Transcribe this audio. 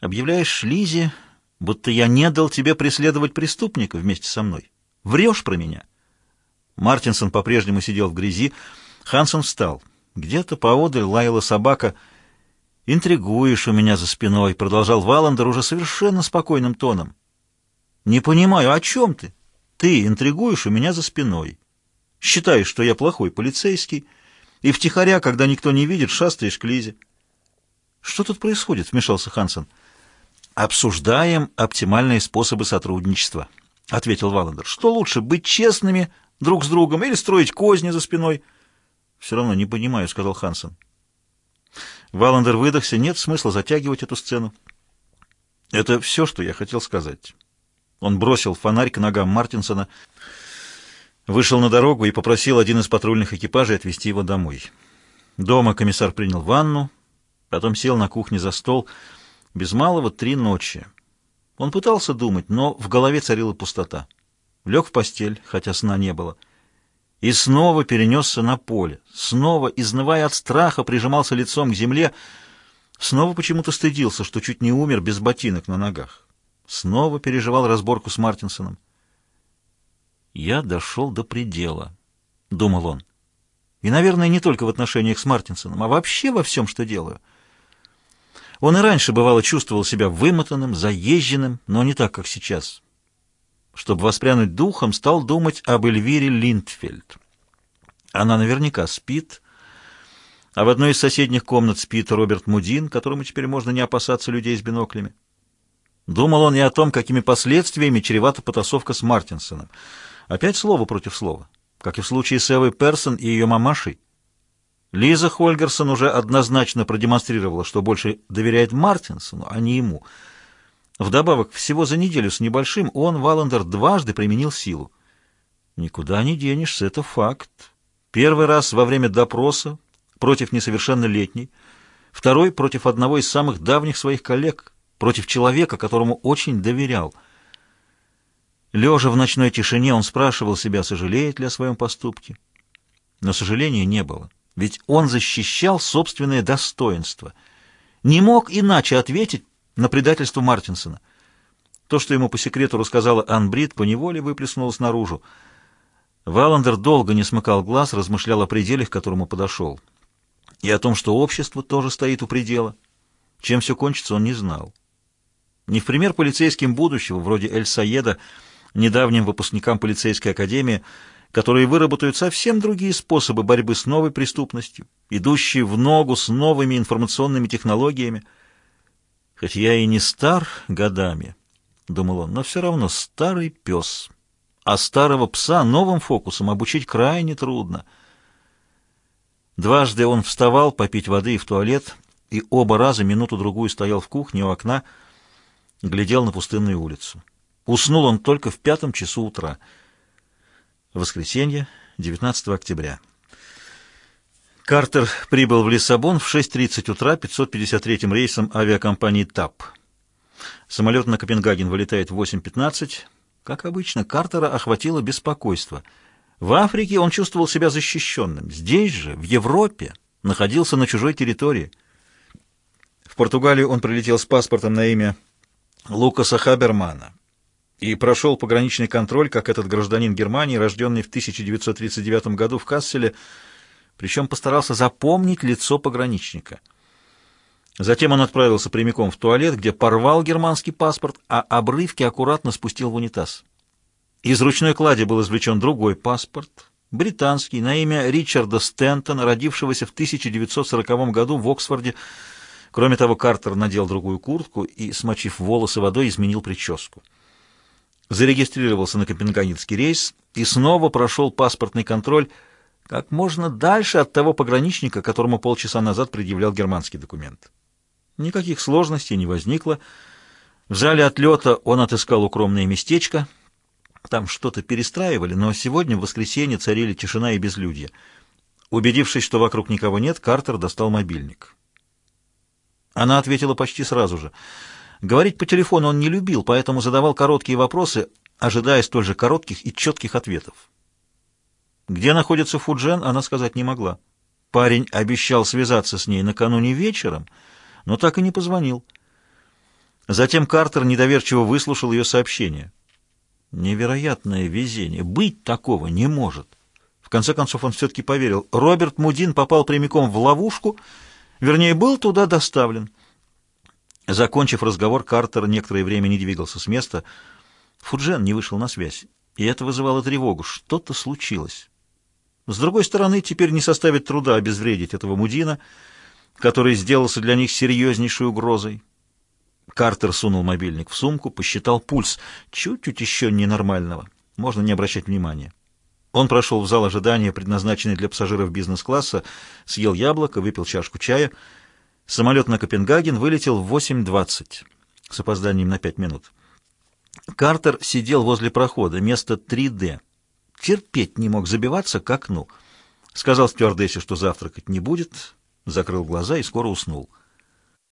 Объявляешь Лизе, будто я не дал тебе преследовать преступника вместе со мной. Врешь про меня. Мартинсон по-прежнему сидел в грязи. Хансон встал. Где-то поодаль лаяла собака. «Интригуешь у меня за спиной», — продолжал Валандер уже совершенно спокойным тоном. «Не понимаю, о чем ты? Ты интригуешь у меня за спиной. Считаешь, что я плохой полицейский, и втихаря, когда никто не видит, шастаешь к Лизе». «Что тут происходит?» — вмешался Хансон. «Обсуждаем оптимальные способы сотрудничества», — ответил Валандер. «Что лучше, быть честными друг с другом или строить козни за спиной?» «Все равно не понимаю», — сказал Хансон. Валандер выдохся. «Нет смысла затягивать эту сцену». «Это все, что я хотел сказать». Он бросил фонарь к ногам Мартинсона, вышел на дорогу и попросил один из патрульных экипажей отвезти его домой. Дома комиссар принял ванну, потом сел на кухне за стол. Без малого три ночи. Он пытался думать, но в голове царила пустота. Лег в постель, хотя сна не было. И снова перенесся на поле. Снова, изнывая от страха, прижимался лицом к земле. Снова почему-то стыдился, что чуть не умер без ботинок на ногах. Снова переживал разборку с Мартинсоном. «Я дошел до предела», — думал он. «И, наверное, не только в отношениях с Мартинсоном, а вообще во всем, что делаю». Он и раньше, бывало, чувствовал себя вымотанным, заезженным, но не так, как сейчас. Чтобы воспрянуть духом, стал думать об Эльвире Линдфельд. Она наверняка спит, а в одной из соседних комнат спит Роберт Мудин, которому теперь можно не опасаться людей с биноклями. Думал он и о том, какими последствиями чревата потасовка с Мартинсоном. Опять слово против слова, как и в случае с Эвой Персон и ее мамашей. Лиза Хольгерсон уже однозначно продемонстрировала, что больше доверяет Мартинсону, а не ему. Вдобавок, всего за неделю с небольшим он, Валандер, дважды применил силу. Никуда не денешься, это факт. Первый раз во время допроса против несовершеннолетней, второй против одного из самых давних своих коллег — против человека, которому очень доверял. Лежа в ночной тишине, он спрашивал себя, сожалеет ли о своем поступке. Но сожаления не было, ведь он защищал собственное достоинство. Не мог иначе ответить на предательство Мартинсона. То, что ему по секрету рассказала Ан Брид, поневоле выплеснулось наружу. Валандер долго не смыкал глаз, размышлял о пределе, к которому подошел. И о том, что общество тоже стоит у предела. Чем все кончится, он не знал. Не в пример полицейским будущего, вроде Эль-Саеда, недавним выпускникам полицейской академии, которые выработают совсем другие способы борьбы с новой преступностью, идущие в ногу с новыми информационными технологиями. Хоть я и не стар годами, — думал он, — но все равно старый пес. А старого пса новым фокусом обучить крайне трудно. Дважды он вставал попить воды и в туалет, и оба раза минуту-другую стоял в кухне у окна, — глядел на пустынную улицу. Уснул он только в пятом часу утра. Воскресенье, 19 октября. Картер прибыл в Лиссабон в 6.30 утра 553-м рейсом авиакомпании ТАП. Самолет на Копенгаген вылетает в 8.15. Как обычно, Картера охватило беспокойство. В Африке он чувствовал себя защищенным. Здесь же, в Европе, находился на чужой территории. В Португалию он прилетел с паспортом на имя Лукаса Хабермана и прошел пограничный контроль, как этот гражданин Германии, рожденный в 1939 году в Касселе, причем постарался запомнить лицо пограничника. Затем он отправился прямиком в туалет, где порвал германский паспорт, а обрывки аккуратно спустил в унитаз. Из ручной клади был извлечен другой паспорт, британский, на имя Ричарда Стентона, родившегося в 1940 году в Оксфорде, Кроме того, Картер надел другую куртку и, смочив волосы водой, изменил прическу. Зарегистрировался на копенгагенский рейс и снова прошел паспортный контроль как можно дальше от того пограничника, которому полчаса назад предъявлял германский документ. Никаких сложностей не возникло. В зале отлета он отыскал укромное местечко. Там что-то перестраивали, но сегодня, в воскресенье, царили тишина и безлюдье. Убедившись, что вокруг никого нет, Картер достал мобильник. Она ответила почти сразу же. Говорить по телефону он не любил, поэтому задавал короткие вопросы, ожидая столь же коротких и четких ответов. Где находится Фуджен, она сказать не могла. Парень обещал связаться с ней накануне вечером, но так и не позвонил. Затем Картер недоверчиво выслушал ее сообщение. Невероятное везение. Быть такого не может. В конце концов он все-таки поверил. Роберт Мудин попал прямиком в ловушку, вернее, был туда доставлен. Закончив разговор, Картер некоторое время не двигался с места. Фуджен не вышел на связь, и это вызывало тревогу. Что-то случилось. С другой стороны, теперь не составит труда обезвредить этого Мудина, который сделался для них серьезнейшей угрозой. Картер сунул мобильник в сумку, посчитал пульс. Чуть-чуть еще ненормального. Можно не обращать внимания. Он прошел в зал ожидания, предназначенный для пассажиров бизнес-класса, съел яблоко, выпил чашку чая. Самолет на Копенгаген вылетел в 8.20 с опозданием на 5 минут. Картер сидел возле прохода, место 3D. Терпеть не мог забиваться к окну. Сказал стюардессе, что завтракать не будет, закрыл глаза и скоро уснул.